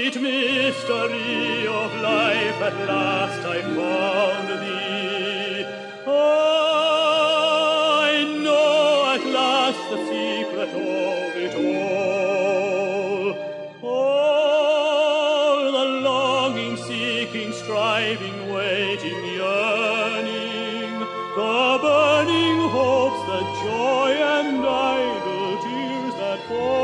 sweet mystery of life, at last I found thee. I know at last the secret of it all. All the longing, seeking, striving, waiting, yearning, the burning hopes, the joy and idle tears that fall.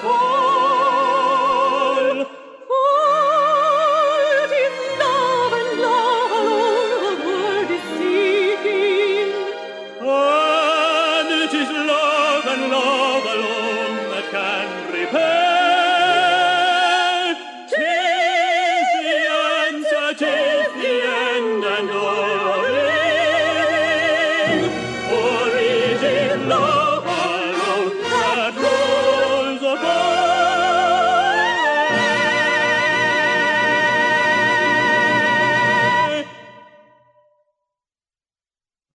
The